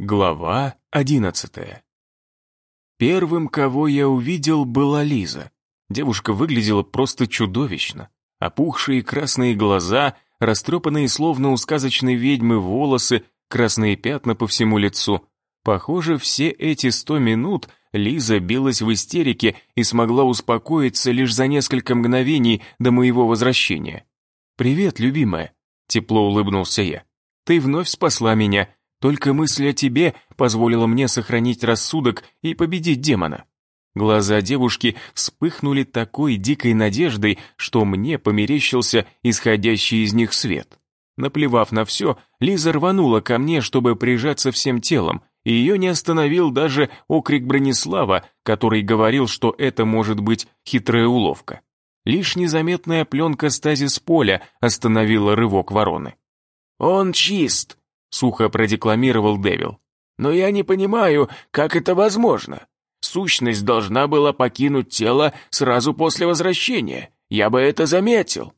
Глава одиннадцатая. Первым, кого я увидел, была Лиза. Девушка выглядела просто чудовищно. Опухшие красные глаза, растрепанные словно у сказочной ведьмы волосы, красные пятна по всему лицу. Похоже, все эти сто минут Лиза билась в истерике и смогла успокоиться лишь за несколько мгновений до моего возвращения. «Привет, любимая», — тепло улыбнулся я. «Ты вновь спасла меня, только мысль о тебе позволила мне сохранить рассудок и победить демона. Глаза девушки вспыхнули такой дикой надеждой, что мне померещился исходящий из них свет. Наплевав на все, Лиза рванула ко мне, чтобы прижаться всем телом, и ее не остановил даже окрик Бронислава, который говорил, что это может быть хитрая уловка. Лишь незаметная пленка стазис поля остановила рывок вороны. «Он чист!» Сухо продекламировал Дэвил. «Но я не понимаю, как это возможно. Сущность должна была покинуть тело сразу после возвращения. Я бы это заметил».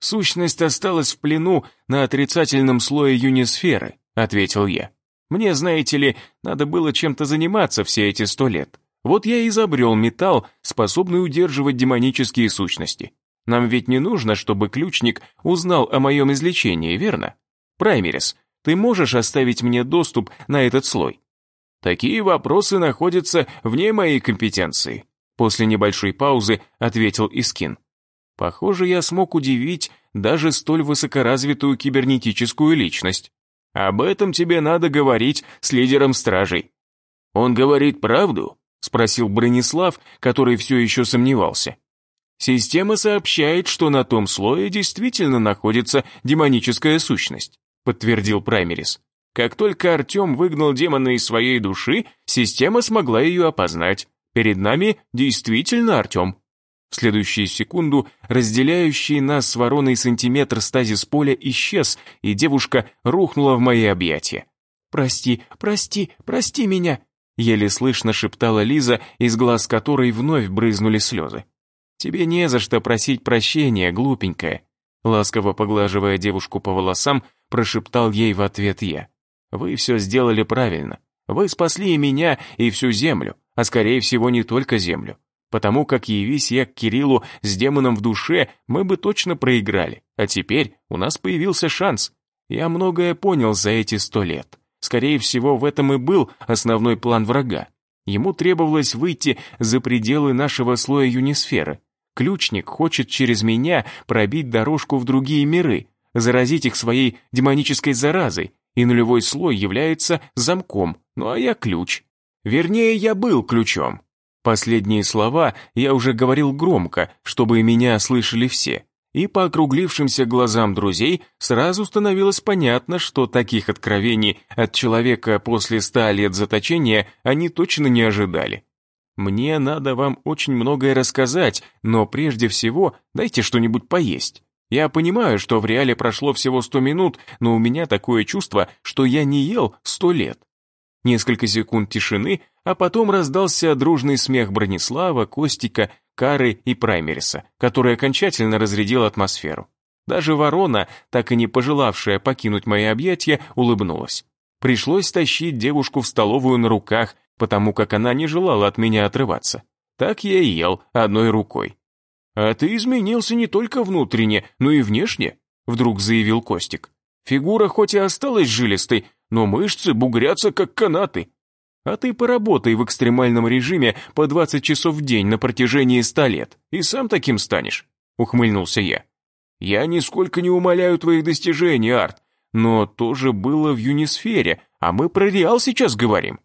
«Сущность осталась в плену на отрицательном слое юнисферы», — ответил я. «Мне, знаете ли, надо было чем-то заниматься все эти сто лет. Вот я и изобрел металл, способный удерживать демонические сущности. Нам ведь не нужно, чтобы ключник узнал о моем излечении, верно? Праймерис, ты можешь оставить мне доступ на этот слой? Такие вопросы находятся вне моей компетенции. После небольшой паузы ответил Искин. Похоже, я смог удивить даже столь высокоразвитую кибернетическую личность. Об этом тебе надо говорить с лидером стражей. Он говорит правду? Спросил Бронислав, который все еще сомневался. Система сообщает, что на том слое действительно находится демоническая сущность подтвердил Праймерис. Как только Артем выгнал демона из своей души, система смогла ее опознать. Перед нами действительно Артем. В следующую секунду разделяющий нас с вороной сантиметр стазис поля исчез, и девушка рухнула в мои объятия. «Прости, прости, прости меня!» Еле слышно шептала Лиза, из глаз которой вновь брызнули слезы. «Тебе не за что просить прощения, глупенькая», ласково поглаживая девушку по волосам, прошептал ей в ответ я. «Вы все сделали правильно. Вы спасли и меня, и всю землю, а скорее всего не только землю. Потому как явись я к Кириллу с демоном в душе, мы бы точно проиграли. А теперь у нас появился шанс. Я многое понял за эти сто лет. Скорее всего, в этом и был основной план врага. Ему требовалось выйти за пределы нашего слоя юнисферы. Ключник хочет через меня пробить дорожку в другие миры, заразить их своей демонической заразой, и нулевой слой является замком, ну а я ключ. Вернее, я был ключом. Последние слова я уже говорил громко, чтобы меня слышали все, и по округлившимся глазам друзей сразу становилось понятно, что таких откровений от человека после ста лет заточения они точно не ожидали. Мне надо вам очень многое рассказать, но прежде всего дайте что-нибудь поесть. Я понимаю, что в реале прошло всего сто минут, но у меня такое чувство, что я не ел сто лет. Несколько секунд тишины, а потом раздался дружный смех Бронислава, Костика, Кары и Праймериса, который окончательно разрядил атмосферу. Даже ворона, так и не пожелавшая покинуть мои объятия, улыбнулась. Пришлось тащить девушку в столовую на руках, потому как она не желала от меня отрываться. Так я и ел одной рукой. «А ты изменился не только внутренне, но и внешне», вдруг заявил Костик. «Фигура хоть и осталась жилистой, но мышцы бугрятся, как канаты. А ты поработай в экстремальном режиме по 20 часов в день на протяжении ста лет, и сам таким станешь», ухмыльнулся я. «Я нисколько не умоляю твоих достижений, Арт, но тоже было в юнисфере, а мы про Реал сейчас говорим».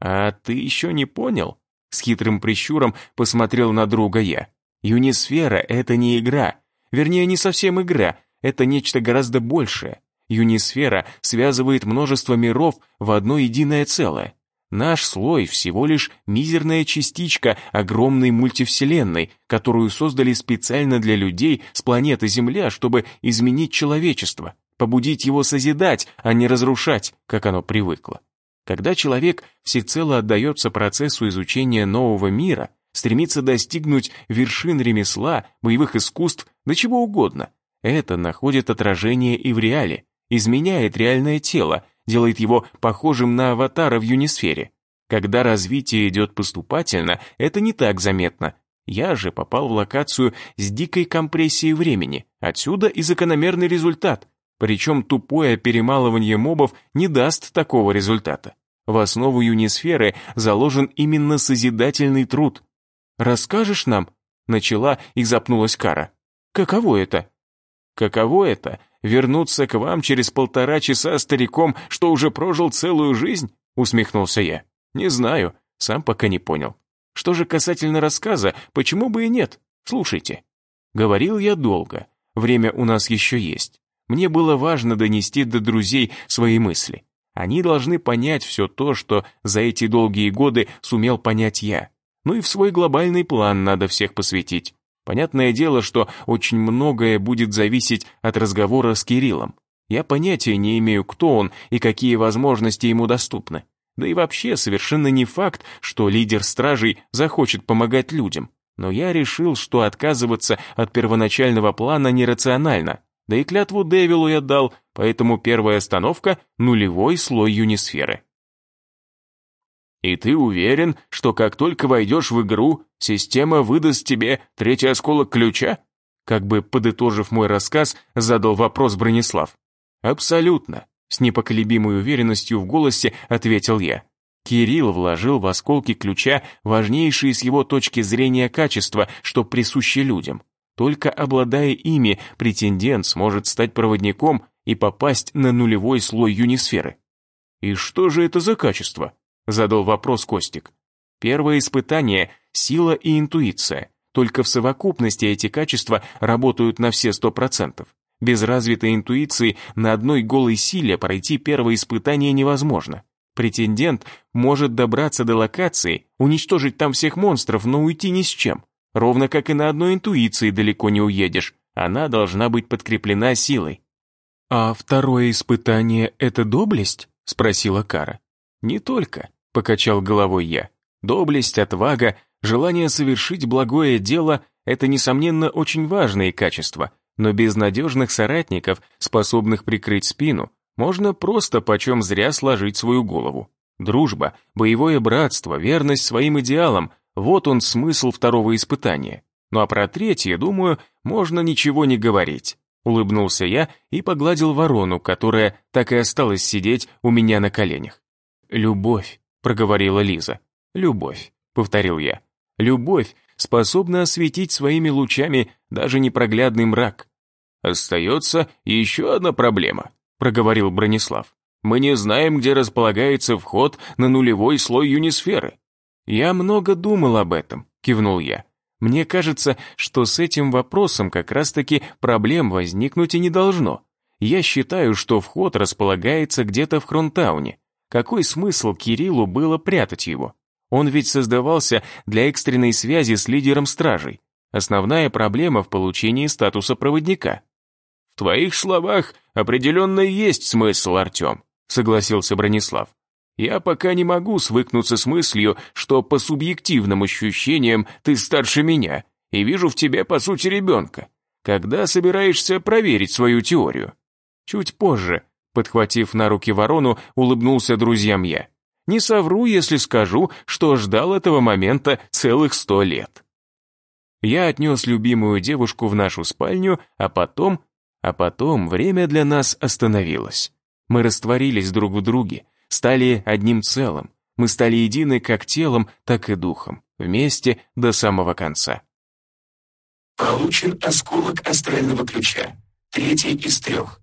«А ты еще не понял?» С хитрым прищуром посмотрел на друга я. Юнисфера — это не игра. Вернее, не совсем игра, это нечто гораздо большее. Юнисфера связывает множество миров в одно единое целое. Наш слой всего лишь мизерная частичка огромной мультивселенной, которую создали специально для людей с планеты Земля, чтобы изменить человечество, побудить его созидать, а не разрушать, как оно привыкло. Когда человек всецело отдается процессу изучения нового мира, стремится достигнуть вершин ремесла, боевых искусств, да чего угодно. Это находит отражение и в реале, изменяет реальное тело, делает его похожим на аватара в юнисфере. Когда развитие идет поступательно, это не так заметно. Я же попал в локацию с дикой компрессией времени, отсюда и закономерный результат. Причем тупое перемалывание мобов не даст такого результата. В основу юнисферы заложен именно созидательный труд. «Расскажешь нам?» — начала и запнулась Кара. «Каково это?» «Каково это? Вернуться к вам через полтора часа стариком, что уже прожил целую жизнь?» — усмехнулся я. «Не знаю, сам пока не понял. Что же касательно рассказа, почему бы и нет? Слушайте». Говорил я долго, время у нас еще есть. Мне было важно донести до друзей свои мысли. Они должны понять все то, что за эти долгие годы сумел понять я. Ну и в свой глобальный план надо всех посвятить. Понятное дело, что очень многое будет зависеть от разговора с Кириллом. Я понятия не имею, кто он и какие возможности ему доступны. Да и вообще совершенно не факт, что лидер стражей захочет помогать людям. Но я решил, что отказываться от первоначального плана нерационально. Да и клятву Девилу я дал, поэтому первая остановка — нулевой слой юнисферы. И ты уверен, что как только войдешь в игру, система выдаст тебе третий осколок ключа? Как бы подытожив мой рассказ, задал вопрос Бронислав. Абсолютно, с непоколебимой уверенностью в голосе ответил я. Кирилл вложил в осколки ключа важнейшие с его точки зрения качества, что присущи людям. Только обладая ими, претендент сможет стать проводником и попасть на нулевой слой юнисферы. И что же это за качество? Задал вопрос Костик. Первое испытание — сила и интуиция. Только в совокупности эти качества работают на все сто процентов. Без развитой интуиции на одной голой силе пройти первое испытание невозможно. Претендент может добраться до локации, уничтожить там всех монстров, но уйти ни с чем. Ровно как и на одной интуиции далеко не уедешь. Она должна быть подкреплена силой. «А второе испытание — это доблесть?» — спросила Кара. «Не только покачал головой я. Доблесть, отвага, желание совершить благое дело – это, несомненно, очень важные качества, но без надежных соратников, способных прикрыть спину, можно просто почем зря сложить свою голову. Дружба, боевое братство, верность своим идеалам – вот он смысл второго испытания. Ну а про третье, думаю, можно ничего не говорить. Улыбнулся я и погладил ворону, которая так и осталась сидеть у меня на коленях. Любовь проговорила Лиза. «Любовь», — повторил я. «Любовь способна осветить своими лучами даже непроглядный мрак». «Остается еще одна проблема», — проговорил Бронислав. «Мы не знаем, где располагается вход на нулевой слой юнисферы». «Я много думал об этом», — кивнул я. «Мне кажется, что с этим вопросом как раз-таки проблем возникнуть и не должно. Я считаю, что вход располагается где-то в Хронтауне. Какой смысл Кириллу было прятать его? Он ведь создавался для экстренной связи с лидером стражей. Основная проблема в получении статуса проводника. «В твоих словах определенно есть смысл, Артем», согласился Бронислав. «Я пока не могу свыкнуться с мыслью, что по субъективным ощущениям ты старше меня, и вижу в тебе, по сути, ребенка. Когда собираешься проверить свою теорию?» «Чуть позже», Подхватив на руки ворону, улыбнулся друзьям я. Не совру, если скажу, что ждал этого момента целых сто лет. Я отнес любимую девушку в нашу спальню, а потом... А потом время для нас остановилось. Мы растворились друг в друге, стали одним целым. Мы стали едины как телом, так и духом, вместе до самого конца. Получен осколок астрального ключа, третий из трех.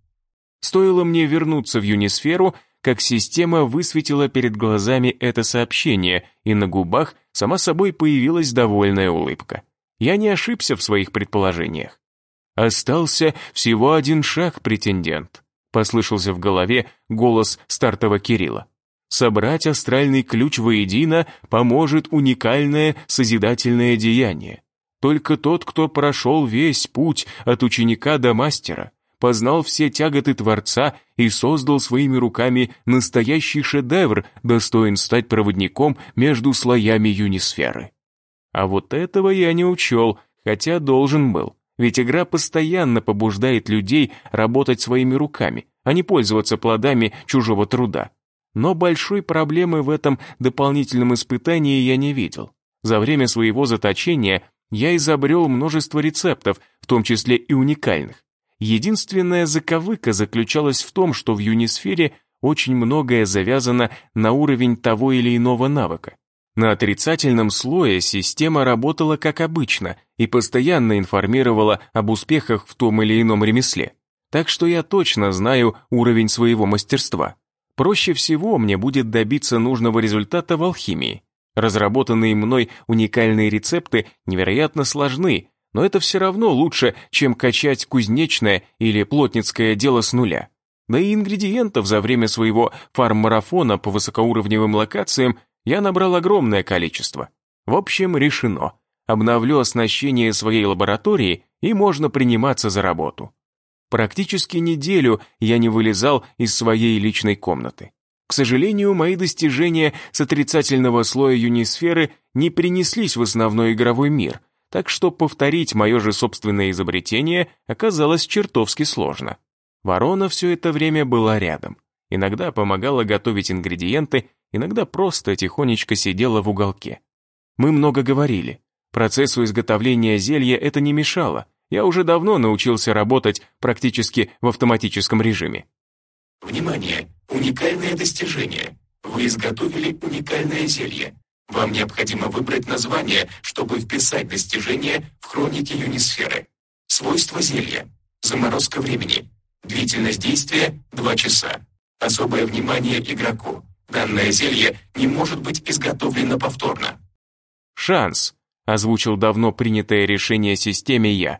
Стоило мне вернуться в юнисферу, как система высветила перед глазами это сообщение, и на губах сама собой появилась довольная улыбка. Я не ошибся в своих предположениях. «Остался всего один шаг, претендент», — послышался в голове голос стартового Кирилла. «Собрать астральный ключ воедино поможет уникальное созидательное деяние. Только тот, кто прошел весь путь от ученика до мастера, познал все тяготы Творца и создал своими руками настоящий шедевр, достоин стать проводником между слоями юнисферы. А вот этого я не учел, хотя должен был. Ведь игра постоянно побуждает людей работать своими руками, а не пользоваться плодами чужого труда. Но большой проблемы в этом дополнительном испытании я не видел. За время своего заточения я изобрел множество рецептов, в том числе и уникальных. Единственная заковыка заключалась в том, что в юнисфере очень многое завязано на уровень того или иного навыка. На отрицательном слое система работала как обычно и постоянно информировала об успехах в том или ином ремесле. Так что я точно знаю уровень своего мастерства. Проще всего мне будет добиться нужного результата в алхимии. Разработанные мной уникальные рецепты невероятно сложны, но это все равно лучше, чем качать кузнечное или плотницкое дело с нуля. Да и ингредиентов за время своего фарм-марафона по высокоуровневым локациям я набрал огромное количество. В общем, решено. Обновлю оснащение своей лаборатории, и можно приниматься за работу. Практически неделю я не вылезал из своей личной комнаты. К сожалению, мои достижения с отрицательного слоя юнисферы не принеслись в основной игровой мир, так что повторить мое же собственное изобретение оказалось чертовски сложно. Ворона все это время была рядом. Иногда помогала готовить ингредиенты, иногда просто тихонечко сидела в уголке. Мы много говорили. Процессу изготовления зелья это не мешало, я уже давно научился работать практически в автоматическом режиме. Внимание! Уникальное достижение! Вы изготовили уникальное зелье. Вам необходимо выбрать название, чтобы вписать достижение в хронике Юнисферы. Свойства зелья. Заморозка времени. Длительность действия – 2 часа. Особое внимание игроку. Данное зелье не может быть изготовлено повторно. «Шанс», – озвучил давно принятое решение системе я.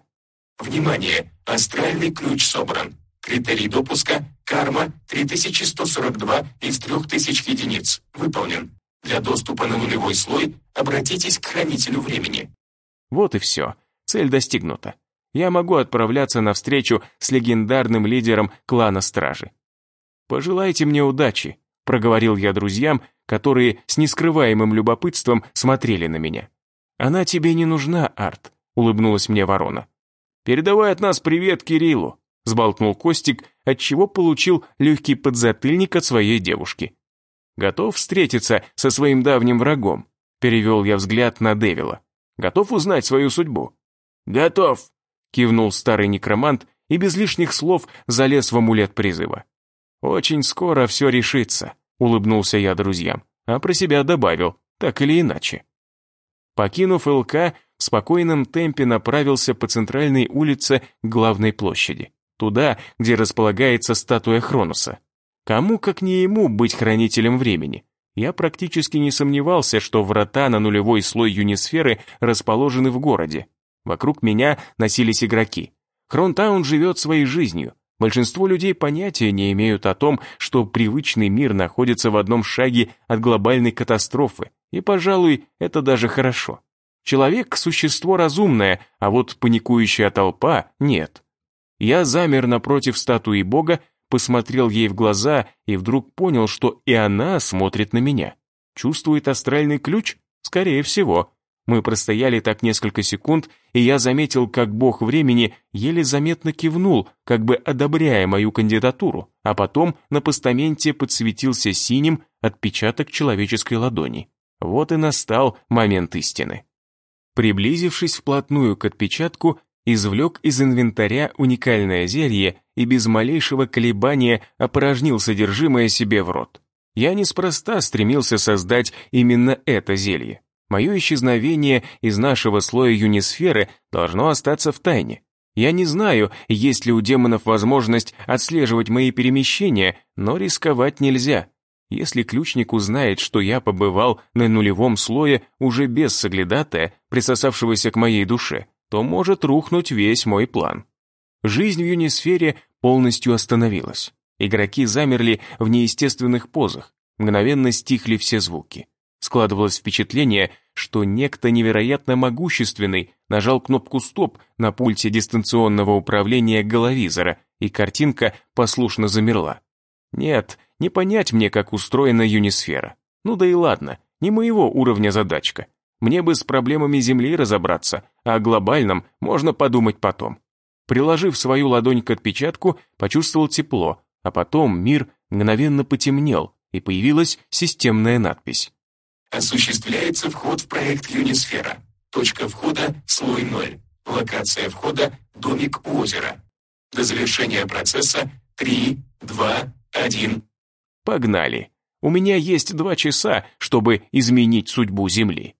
Внимание! Астральный ключ собран. Критерий допуска – карма 3142 из 3000 единиц. Выполнен. Для доступа на нулевой слой обратитесь к хранителю времени. Вот и все. Цель достигнута. Я могу отправляться на встречу с легендарным лидером клана Стражи. «Пожелайте мне удачи», — проговорил я друзьям, которые с нескрываемым любопытством смотрели на меня. «Она тебе не нужна, Арт», — улыбнулась мне ворона. «Передавай от нас привет Кириллу», — сболтнул Костик, отчего получил легкий подзатыльник от своей девушки. «Готов встретиться со своим давним врагом?» — перевел я взгляд на Девила. «Готов узнать свою судьбу?» «Готов», — кивнул старый некромант и без лишних слов залез в амулет призыва. «Очень скоро все решится», — улыбнулся я друзьям, а про себя добавил, так или иначе. Покинув ЛК, в спокойном темпе направился по центральной улице к главной площади, туда, где располагается статуя Хронуса. Кому, как не ему, быть хранителем времени? Я практически не сомневался, что врата на нулевой слой юнисферы расположены в городе. Вокруг меня носились игроки. Хронтаун живет своей жизнью. Большинство людей понятия не имеют о том, что привычный мир находится в одном шаге от глобальной катастрофы, и, пожалуй, это даже хорошо. Человек – существо разумное, а вот паникующая толпа – нет. Я замер напротив статуи Бога, посмотрел ей в глаза и вдруг понял, что и она смотрит на меня. Чувствует астральный ключ? Скорее всего. Мы простояли так несколько секунд, и я заметил, как бог времени еле заметно кивнул, как бы одобряя мою кандидатуру, а потом на постаменте подсветился синим отпечаток человеческой ладони. Вот и настал момент истины. Приблизившись вплотную к отпечатку, извлек из инвентаря уникальное зелье и без малейшего колебания опорожнил содержимое себе в рот. Я неспроста стремился создать именно это зелье. Мое исчезновение из нашего слоя юнисферы должно остаться в тайне. Я не знаю, есть ли у демонов возможность отслеживать мои перемещения, но рисковать нельзя. Если ключник узнает, что я побывал на нулевом слое уже без соглядатая, присосавшегося к моей душе, то может рухнуть весь мой план. Жизнь в юнисфере полностью остановилась. Игроки замерли в неестественных позах, мгновенно стихли все звуки. Складывалось впечатление, что некто невероятно могущественный нажал кнопку «Стоп» на пульте дистанционного управления головизора, и картинка послушно замерла. Нет, не понять мне, как устроена юнисфера. Ну да и ладно, не моего уровня задачка. Мне бы с проблемами Земли разобраться, а о глобальном можно подумать потом. Приложив свою ладонь к отпечатку, почувствовал тепло, А потом мир мгновенно потемнел, и появилась системная надпись. Осуществляется вход в проект Юнисфера. Точка входа – слой 0. Локация входа – домик у озера. До завершения процесса 3, 2, 1. Погнали. У меня есть два часа, чтобы изменить судьбу Земли.